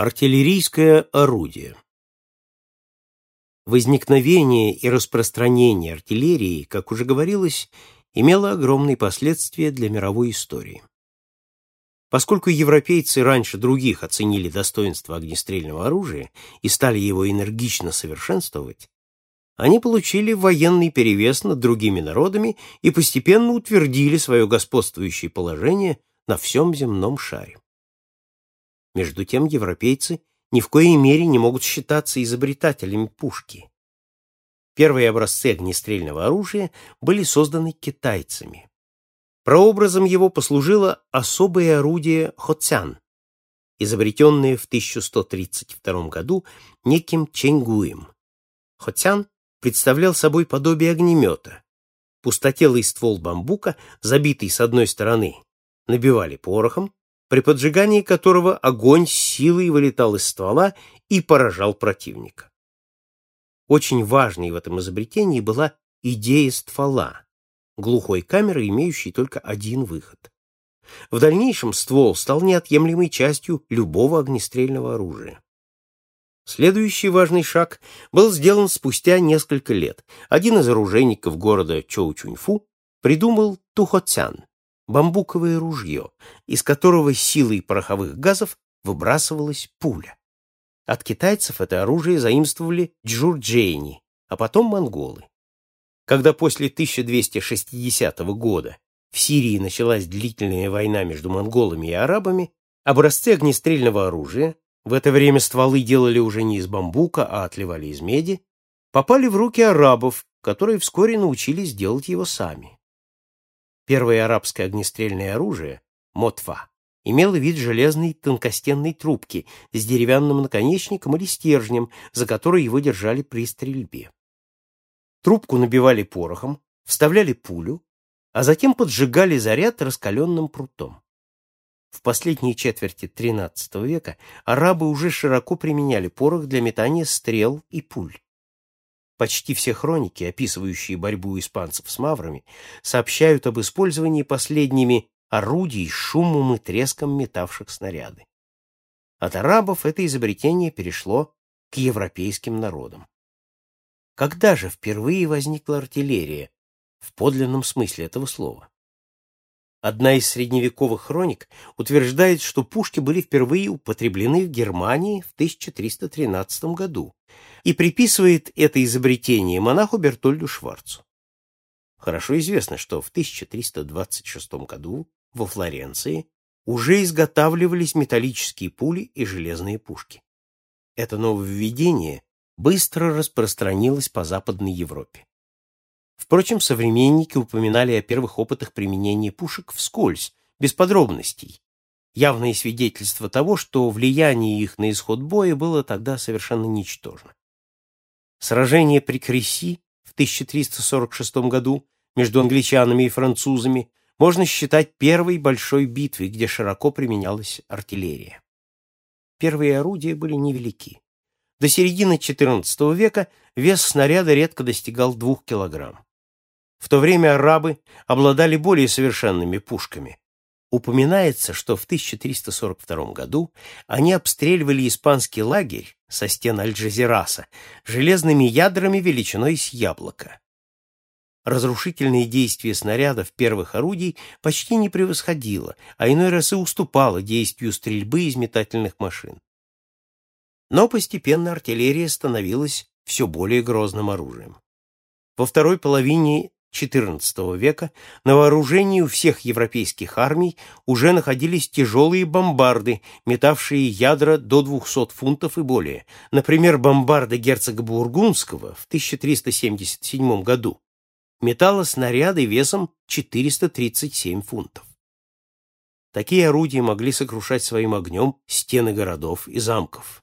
Артиллерийское орудие Возникновение и распространение артиллерии, как уже говорилось, имело огромные последствия для мировой истории. Поскольку европейцы раньше других оценили достоинство огнестрельного оружия и стали его энергично совершенствовать, они получили военный перевес над другими народами и постепенно утвердили свое господствующее положение на всем земном шаре. Между тем европейцы ни в коей мере не могут считаться изобретателями пушки. Первые образцы огнестрельного оружия были созданы китайцами. Прообразом его послужило особое орудие хоцян, изобретенное в 1132 году неким Ченгуем. Хоцян представлял собой подобие огнемета. Пустотелый ствол бамбука, забитый с одной стороны, набивали порохом, при поджигании которого огонь силой вылетал из ствола и поражал противника. Очень важной в этом изобретении была идея ствола, глухой камеры, имеющей только один выход. В дальнейшем ствол стал неотъемлемой частью любого огнестрельного оружия. Следующий важный шаг был сделан спустя несколько лет. Один из оружейников города Чоучуньфу придумал тухоцян, бамбуковое ружье, из которого силой пороховых газов выбрасывалась пуля. От китайцев это оружие заимствовали джурджейни, а потом монголы. Когда после 1260 года в Сирии началась длительная война между монголами и арабами, образцы огнестрельного оружия, в это время стволы делали уже не из бамбука, а отливали из меди, попали в руки арабов, которые вскоре научились делать его сами. Первое арабское огнестрельное оружие, мотфа, имело вид железной тонкостенной трубки с деревянным наконечником или стержнем, за который его держали при стрельбе. Трубку набивали порохом, вставляли пулю, а затем поджигали заряд раскаленным прутом. В последней четверти XIII века арабы уже широко применяли порох для метания стрел и пуль. Почти все хроники, описывающие борьбу испанцев с маврами, сообщают об использовании последними орудий шумом и треском метавших снаряды. От арабов это изобретение перешло к европейским народам. Когда же впервые возникла артиллерия, в подлинном смысле этого слова? Одна из средневековых хроник утверждает, что пушки были впервые употреблены в Германии в 1313 году и приписывает это изобретение монаху Бертольду Шварцу. Хорошо известно, что в 1326 году во Флоренции уже изготавливались металлические пули и железные пушки. Это нововведение быстро распространилось по Западной Европе. Впрочем, современники упоминали о первых опытах применения пушек вскользь, без подробностей. Явное свидетельство того, что влияние их на исход боя было тогда совершенно ничтожно. Сражение при Креси в 1346 году между англичанами и французами можно считать первой большой битвой, где широко применялась артиллерия. Первые орудия были невелики. До середины XIV века вес снаряда редко достигал двух килограмм. В то время арабы обладали более совершенными пушками. Упоминается, что в 1342 году они обстреливали испанский лагерь со стен Аль-Джазираса железными ядрами величиной с яблоко. Разрушительные действия снарядов первых орудий почти не превосходило, а иной раз и уступало действию стрельбы из метательных машин. Но постепенно артиллерия становилась все более грозным оружием. Во второй половине XIV века на вооружении у всех европейских армий уже находились тяжелые бомбарды, метавшие ядра до 200 фунтов и более. Например, бомбарда герцога Бургундского в 1377 году метала снаряды весом 437 фунтов. Такие орудия могли сокрушать своим огнем стены городов и замков.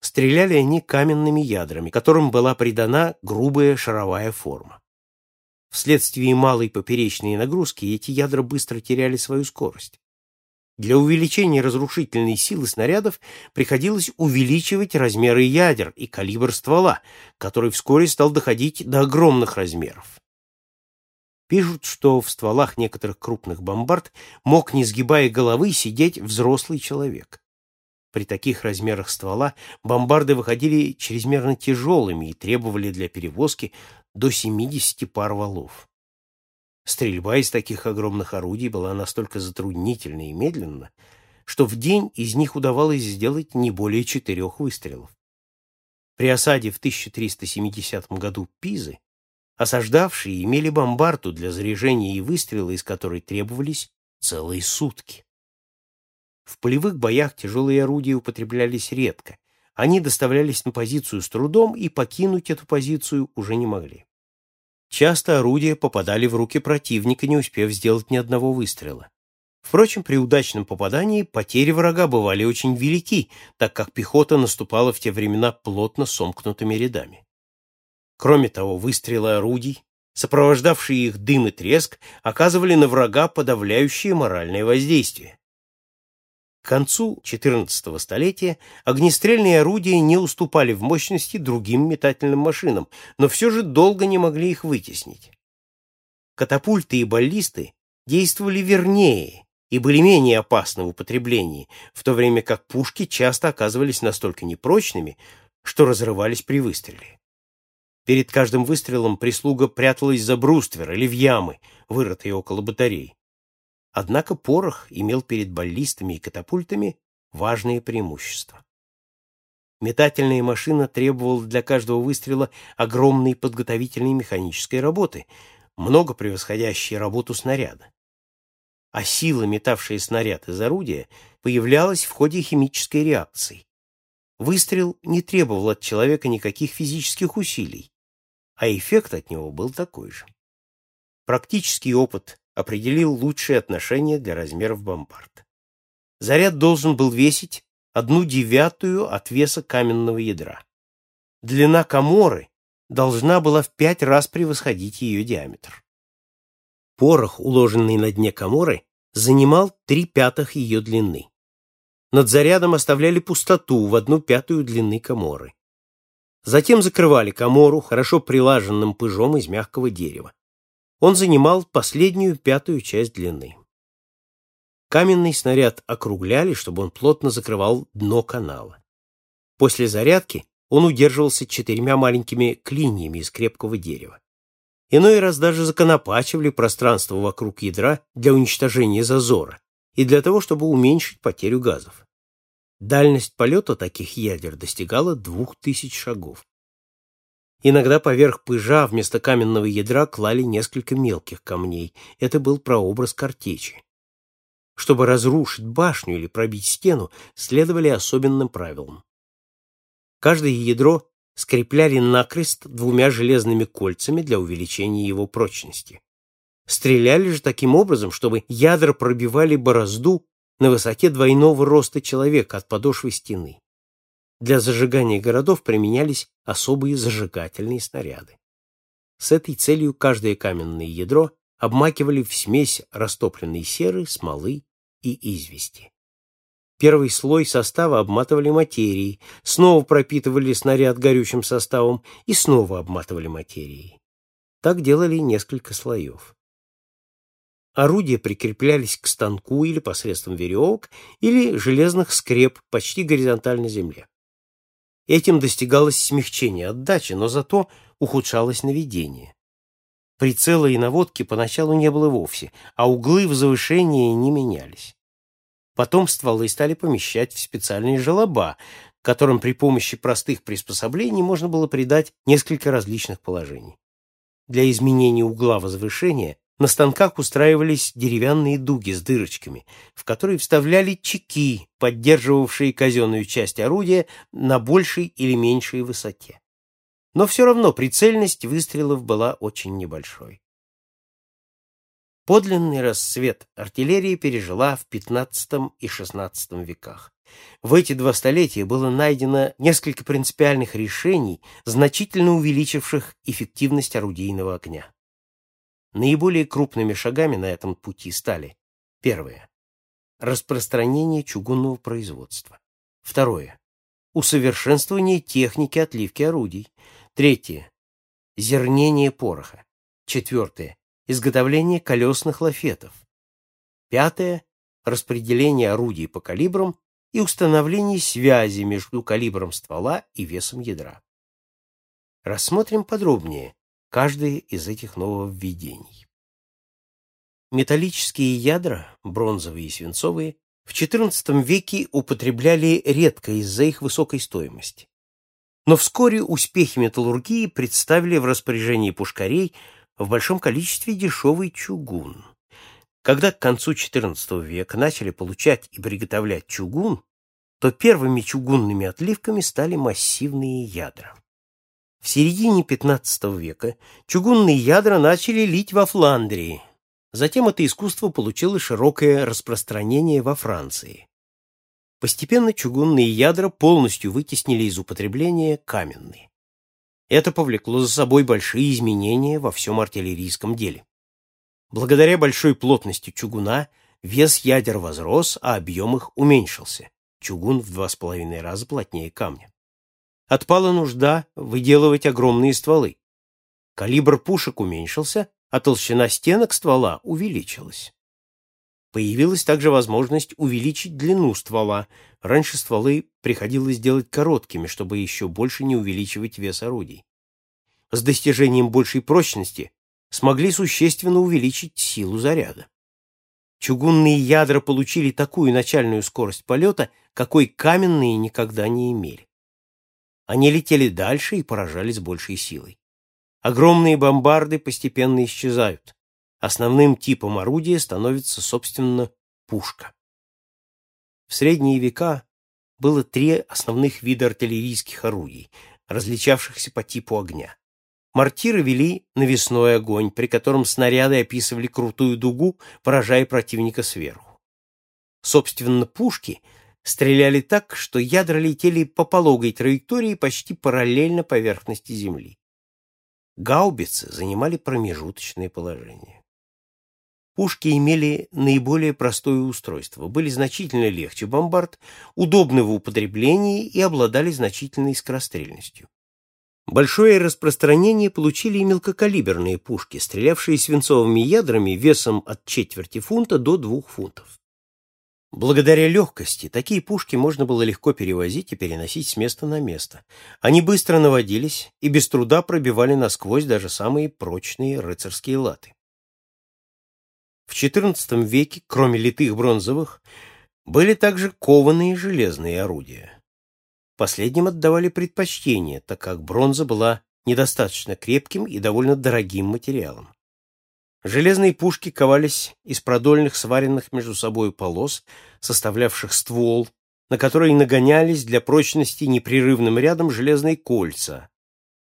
Стреляли они каменными ядрами, которым была придана грубая шаровая форма. Вследствие малой поперечной нагрузки эти ядра быстро теряли свою скорость. Для увеличения разрушительной силы снарядов приходилось увеличивать размеры ядер и калибр ствола, который вскоре стал доходить до огромных размеров. Пишут, что в стволах некоторых крупных бомбард мог, не сгибая головы, сидеть взрослый человек. При таких размерах ствола бомбарды выходили чрезмерно тяжелыми и требовали для перевозки до 70 пар валов. Стрельба из таких огромных орудий была настолько затруднительна и медленна, что в день из них удавалось сделать не более четырех выстрелов. При осаде в 1370 году Пизы осаждавшие имели бомбарту для заряжения и выстрела, из которой требовались целые сутки. В полевых боях тяжелые орудия употреблялись редко. Они доставлялись на позицию с трудом и покинуть эту позицию уже не могли. Часто орудия попадали в руки противника, не успев сделать ни одного выстрела. Впрочем, при удачном попадании потери врага бывали очень велики, так как пехота наступала в те времена плотно сомкнутыми рядами. Кроме того, выстрелы орудий, сопровождавшие их дым и треск, оказывали на врага подавляющее моральное воздействие. К концу XIV столетия огнестрельные орудия не уступали в мощности другим метательным машинам, но все же долго не могли их вытеснить. Катапульты и баллисты действовали вернее и были менее опасны в употреблении, в то время как пушки часто оказывались настолько непрочными, что разрывались при выстреле. Перед каждым выстрелом прислуга пряталась за бруствер или в ямы, вырытые около батарей. Однако порох имел перед баллистами и катапультами важные преимущества. Метательная машина требовала для каждого выстрела огромной подготовительной механической работы, много превосходящей работу снаряда. А сила, метавшая снаряд из орудия, появлялась в ходе химической реакции. Выстрел не требовал от человека никаких физических усилий, а эффект от него был такой же. Практический опыт определил лучшие отношения для размеров бомбард. Заряд должен был весить одну девятую от веса каменного ядра. Длина каморы должна была в пять раз превосходить ее диаметр. Порох, уложенный на дне каморы, занимал три пятых ее длины. Над зарядом оставляли пустоту в одну пятую длины каморы. Затем закрывали камору хорошо прилаженным пыжом из мягкого дерева. Он занимал последнюю пятую часть длины. Каменный снаряд округляли, чтобы он плотно закрывал дно канала. После зарядки он удерживался четырьмя маленькими клиньями из крепкого дерева. Иной раз даже законопачивали пространство вокруг ядра для уничтожения зазора и для того, чтобы уменьшить потерю газов. Дальность полета таких ядер достигала двух тысяч шагов. Иногда поверх пыжа вместо каменного ядра клали несколько мелких камней. Это был прообраз картечи. Чтобы разрушить башню или пробить стену, следовали особенным правилам. Каждое ядро скрепляли накрест двумя железными кольцами для увеличения его прочности. Стреляли же таким образом, чтобы ядра пробивали борозду на высоте двойного роста человека от подошвы стены. Для зажигания городов применялись особые зажигательные снаряды. С этой целью каждое каменное ядро обмакивали в смесь растопленной серы, смолы и извести. Первый слой состава обматывали материей, снова пропитывали снаряд горючим составом и снова обматывали материей. Так делали несколько слоев. Орудия прикреплялись к станку или посредством веревок, или железных скреп почти горизонтально земле. Этим достигалось смягчение отдачи, но зато ухудшалось наведение. Прицела и наводки поначалу не было вовсе, а углы в завышении не менялись. Потом стволы стали помещать в специальные желоба, которым при помощи простых приспособлений можно было придать несколько различных положений. Для изменения угла возвышения на станках устраивались деревянные дуги с дырочками, в которые вставляли чеки, поддерживавшие казенную часть орудия на большей или меньшей высоте. Но все равно прицельность выстрелов была очень небольшой. Подлинный расцвет артиллерии пережила в XV и XVI веках. В эти два столетия было найдено несколько принципиальных решений, значительно увеличивших эффективность орудийного огня. Наиболее крупными шагами на этом пути стали первое распространение чугунного производства. Второе усовершенствование техники отливки орудий. Третье зернение пороха. Четвертое изготовление колесных лафетов. Пятое распределение орудий по калибрам и установление связи между калибром ствола и весом ядра. Рассмотрим подробнее каждое из этих нововведений. Металлические ядра, бронзовые и свинцовые, в XIV веке употребляли редко из-за их высокой стоимости. Но вскоре успехи металлургии представили в распоряжении пушкарей в большом количестве дешевый чугун. Когда к концу XIV века начали получать и приготовлять чугун, то первыми чугунными отливками стали массивные ядра. В середине XV века чугунные ядра начали лить во Фландрии. Затем это искусство получило широкое распространение во Франции. Постепенно чугунные ядра полностью вытеснили из употребления каменные. Это повлекло за собой большие изменения во всем артиллерийском деле. Благодаря большой плотности чугуна вес ядер возрос, а объем их уменьшился. Чугун в два с половиной раза плотнее камня. Отпала нужда выделывать огромные стволы. Калибр пушек уменьшился, а толщина стенок ствола увеличилась. Появилась также возможность увеличить длину ствола. Раньше стволы приходилось делать короткими, чтобы еще больше не увеличивать вес орудий. С достижением большей прочности смогли существенно увеличить силу заряда. Чугунные ядра получили такую начальную скорость полета, какой каменные никогда не имели. Они летели дальше и поражали с большей силой. Огромные бомбарды постепенно исчезают. Основным типом орудия становится, собственно, пушка. В средние века было три основных вида артиллерийских орудий, различавшихся по типу огня. Мортиры вели навесной огонь, при котором снаряды описывали крутую дугу, поражая противника сверху. Собственно, пушки стреляли так, что ядра летели по пологой траектории почти параллельно поверхности Земли. Гаубицы занимали промежуточное положение. Пушки имели наиболее простое устройство, были значительно легче бомбард, удобны в употреблении и обладали значительной скорострельностью. Большое распространение получили и мелкокалиберные пушки, стрелявшие свинцовыми ядрами весом от четверти фунта до двух фунтов. Благодаря легкости такие пушки можно было легко перевозить и переносить с места на место. Они быстро наводились и без труда пробивали насквозь даже самые прочные рыцарские латы. В XIV веке, кроме литых бронзовых, были также кованые железные орудия. Последним отдавали предпочтение, так как бронза была недостаточно крепким и довольно дорогим материалом. Железные пушки ковались из продольных сваренных между собой полос, составлявших ствол, на который нагонялись для прочности непрерывным рядом железные кольца,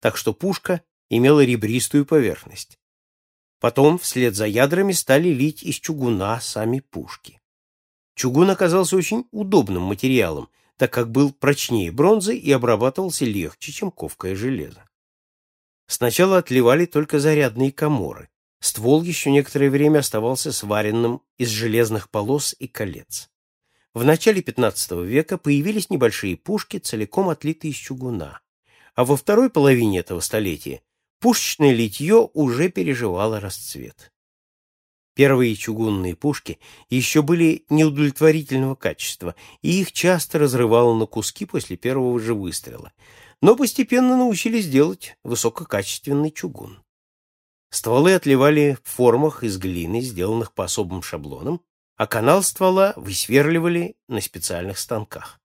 так что пушка имела ребристую поверхность. Потом, вслед за ядрами, стали лить из чугуна сами пушки. Чугун оказался очень удобным материалом, так как был прочнее бронзы и обрабатывался легче, чем ковкое железо. Сначала отливали только зарядные коморы. Ствол еще некоторое время оставался сваренным из железных полос и колец. В начале XV века появились небольшие пушки, целиком отлитые из чугуна. А во второй половине этого столетия пушечное литье уже переживало расцвет. Первые чугунные пушки еще были неудовлетворительного качества, и их часто разрывало на куски после первого же выстрела, но постепенно научились делать высококачественный чугун. Стволы отливали в формах из глины, сделанных по особым шаблонам, а канал ствола высверливали на специальных станках.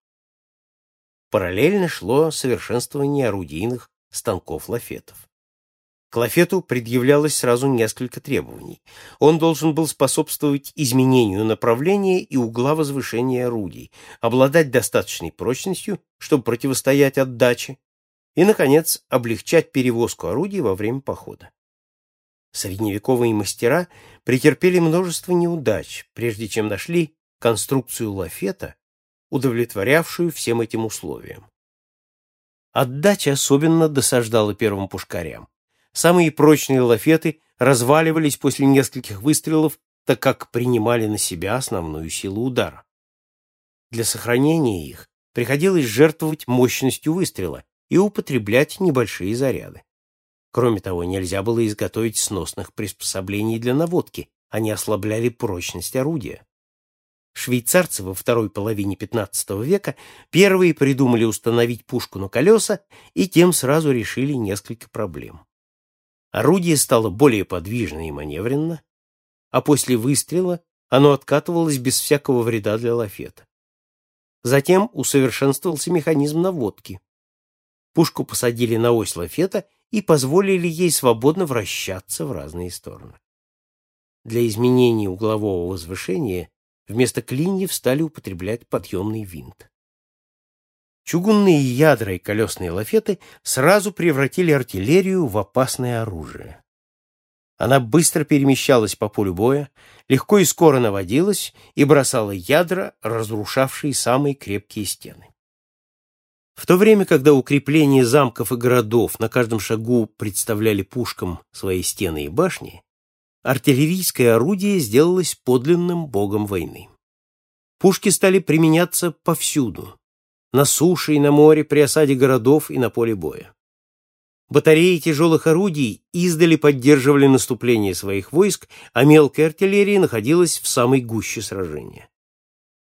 Параллельно шло совершенствование орудийных станков лафетов. К лафету предъявлялось сразу несколько требований. Он должен был способствовать изменению направления и угла возвышения орудий, обладать достаточной прочностью, чтобы противостоять отдаче, и, наконец, облегчать перевозку орудий во время похода. Средневековые мастера претерпели множество неудач, прежде чем нашли конструкцию лафета, удовлетворявшую всем этим условиям. Отдача особенно досаждала первым пушкарям. Самые прочные лафеты разваливались после нескольких выстрелов, так как принимали на себя основную силу удара. Для сохранения их приходилось жертвовать мощностью выстрела и употреблять небольшие заряды. Кроме того, нельзя было изготовить сносных приспособлений для наводки, они ослабляли прочность орудия. Швейцарцы во второй половине XV века первые придумали установить пушку на колеса и тем сразу решили несколько проблем. Орудие стало более подвижно и маневренно, а после выстрела оно откатывалось без всякого вреда для лафета. Затем усовершенствовался механизм наводки. Пушку посадили на ось лафета и позволили ей свободно вращаться в разные стороны. Для изменения углового возвышения вместо клиньев стали употреблять подъемный винт. Чугунные ядра и колесные лафеты сразу превратили артиллерию в опасное оружие. Она быстро перемещалась по полю боя, легко и скоро наводилась и бросала ядра, разрушавшие самые крепкие стены. В то время, когда укрепления замков и городов на каждом шагу представляли пушкам свои стены и башни, артиллерийское орудие сделалось подлинным богом войны. Пушки стали применяться повсюду, на суше и на море, при осаде городов и на поле боя. Батареи тяжелых орудий издали поддерживали наступление своих войск, а мелкая артиллерия находилась в самой гуще сражения.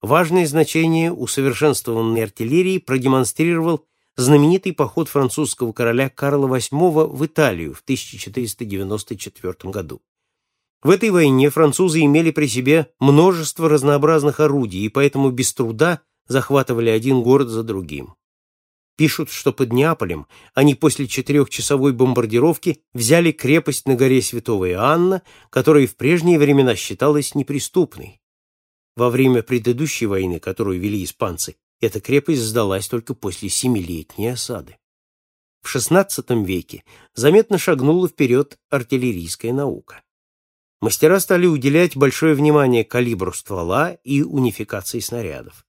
Важное значение усовершенствованной артиллерии продемонстрировал знаменитый поход французского короля Карла VIII в Италию в 1494 году. В этой войне французы имели при себе множество разнообразных орудий и поэтому без труда захватывали один город за другим. Пишут, что под Неаполем они после четырехчасовой бомбардировки взяли крепость на горе Святого Иоанна, которая в прежние времена считалась неприступной. Во время предыдущей войны, которую вели испанцы, эта крепость сдалась только после семилетней осады. В XVI веке заметно шагнула вперед артиллерийская наука. Мастера стали уделять большое внимание калибру ствола и унификации снарядов.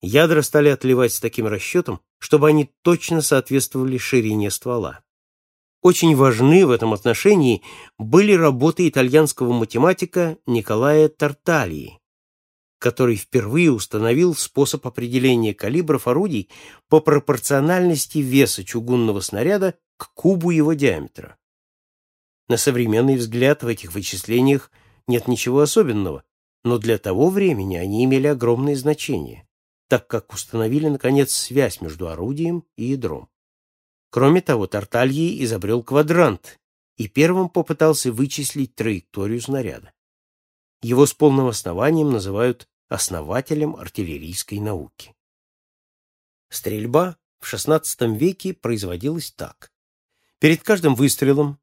Ядра стали отливать с таким расчетом, чтобы они точно соответствовали ширине ствола. Очень важны в этом отношении были работы итальянского математика Николая Тарталии, который впервые установил способ определения калибров орудий по пропорциональности веса чугунного снаряда к кубу его диаметра. На современный взгляд в этих вычислениях нет ничего особенного, но для того времени они имели огромное значение так как установили, наконец, связь между орудием и ядром. Кроме того, Тартальи изобрел квадрант и первым попытался вычислить траекторию снаряда. Его с полным основанием называют основателем артиллерийской науки. Стрельба в XVI веке производилась так. Перед каждым выстрелом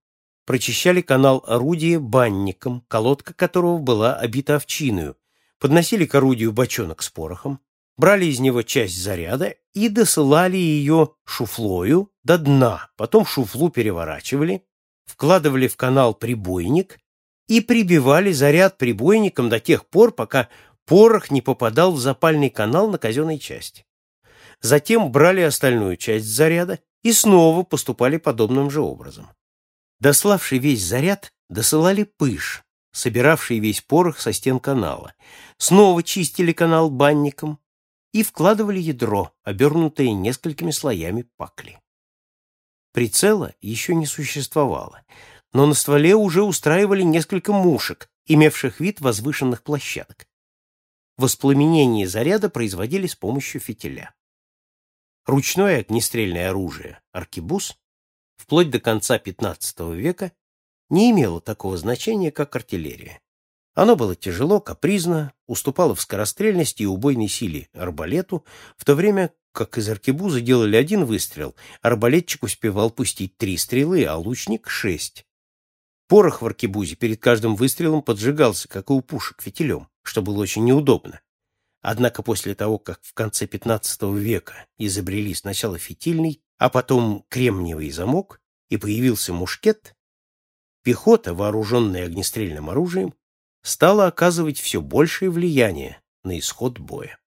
прочищали канал орудия банником, колодка которого была обита овчиною, подносили к орудию бочонок с порохом, брали из него часть заряда и досылали ее шуфлою до дна, потом шуфлу переворачивали, вкладывали в канал прибойник и прибивали заряд прибойником до тех пор, пока порох не попадал в запальный канал на казенной части. Затем брали остальную часть заряда и снова поступали подобным же образом. Дославший весь заряд, досылали пыш, собиравший весь порох со стен канала. Снова чистили канал банником, и вкладывали ядро, обернутое несколькими слоями пакли. Прицела еще не существовало, но на стволе уже устраивали несколько мушек, имевших вид возвышенных площадок. Воспламенение заряда производили с помощью фитиля. Ручное огнестрельное оружие, аркебуз, вплоть до конца XV века, не имело такого значения, как артиллерия. Оно было тяжело, капризно, уступало в скорострельности и убойной силе арбалету, в то время как из аркебуза делали один выстрел, арбалетчик успевал пустить три стрелы, а лучник — шесть. Порох в аркебузе перед каждым выстрелом поджигался, как и у пушек, фитилем, что было очень неудобно. Однако после того, как в конце XV века изобрели сначала фитильный, а потом кремниевый замок, и появился мушкет, пехота, вооруженная огнестрельным оружием, стала оказывать все большее влияние на исход боя.